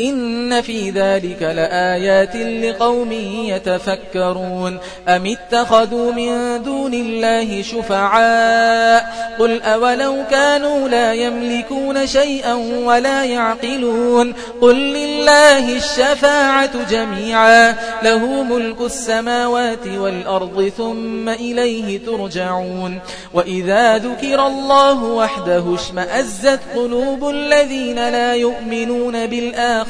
إن في ذلك لآيات لقوم يتفكرون. أم اتخذوا من دون الله شفعاء؟ قل أولو كانوا لا يملكون شيئا ولا يعقلون. قل لله الشفاعة جميعا. له ملك السماوات والأرض ثم إليه ترجعون. وإذا ذكر الله وحده اشمأزت قلوب الذين لا يؤمنون بالآخر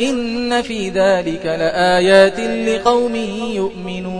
إن في ذلك لآيات لقوم يؤمنون.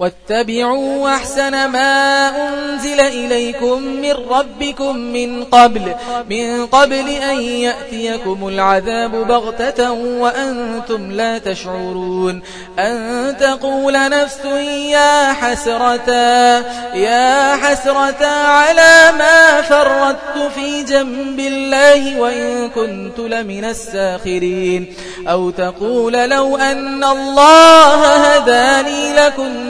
واتبعوا أحسن ما أنزل إليكم من ربكم من قبل من قبل أن يأتيكم العذاب بغتة وأنتم لا تشعرون. أن تقول نفس يا حسرة يا حسرة على ما فردت في جنب الله وإن كنت لمن الساخرين. أو تقول لو أن الله هداني لكنت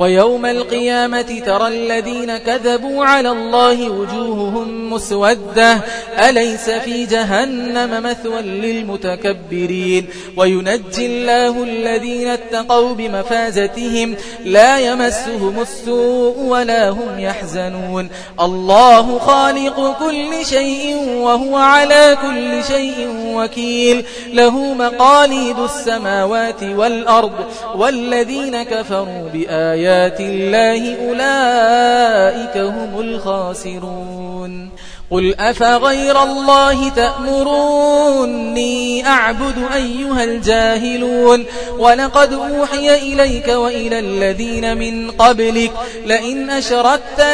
ويوم القيامة ترى الذين كذبوا على الله وجوههم مسودة. أليس في جهنم مثوى للمتكبرين؟ وينجي الله الذين اتقوا بمفازتهم. لا يمسهم السوء ولا هم يحزنون. الله خالق كل شيء وهو على كل شيء وكيل. له مقاليد السماوات والأرض. والذين كفروا بآيات آيات الله أولئك هم الخاسرون. قل أفغير الله تأمروني أعبد أيها الجاهلون؟ ولقد أوحي إليك وإلى الذين من قبلك. لئن أشركت,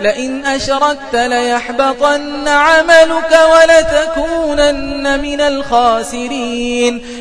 لئن أشركت ليحبطن عملك ولتكونن من الخاسرين.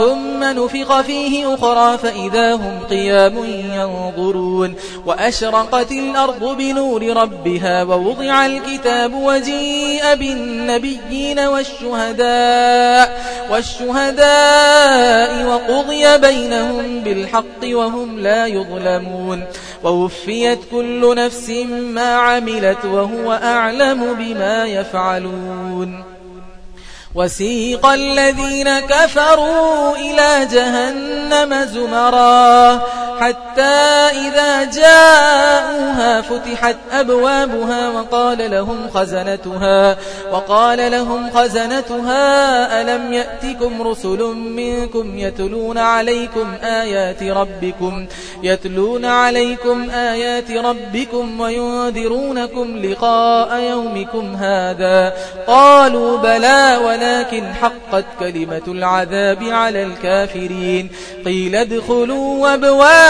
ثم نفخ فيه أخرى فإذا هم قيام ينظرون وأشرقت الأرض بنور ربها ووضع الكتاب وجيء بالنبيين والشهداء والشهداء وقضي بينهم بالحق وهم لا يظلمون ووفيت كل نفس ما عملت وهو أعلم بما يفعلون وسيق الذين كفروا إلى جهنم زمرا. حتى إذا جاءوها فتحت أبوابها وقال لهم خزنتها وقال لهم خزنتها ألم يأتكم رسل منكم يتلون عليكم آيات ربكم يتلون عليكم آيات ربكم وينذرونكم لقاء يومكم هذا. قالوا بلى ولكن حقت كلمة العذاب على الكافرين. قيل ادخلوا وابواب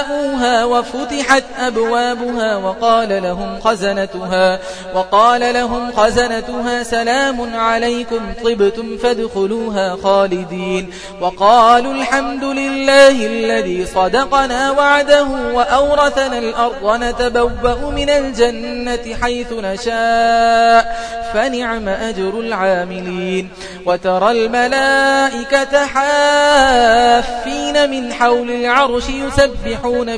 جاءوها وفتحت أبوابها وقال لهم خزنتها وقال لهم خزنتها سلام عليكم طبتم فادخلوها خالدين وقالوا الحمد لله الذي صدقنا وعده وأورثنا الأرض نتبوأ من الجنة حيث نشاء فنعم أجر العاملين. وترى الملائكة حافين من حول العرش يسبحون